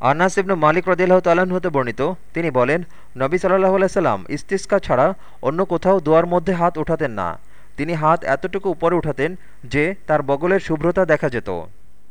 আনাস ইবনু মালিক রদিল্লাহ তাল্লাহ্ন হতে বর্ণিত, তিনি বলেন, নবী সাল্লাহ আলাইসাল্লাম ইস্তিস্কা ছাড়া অন্য কোথাও দোয়ার মধ্যে হাত উঠাতেন না। তিনি হাত এতটুকু উপরে উঠাতেন যে তার বগলের শুভ্রতা দেখা যেত।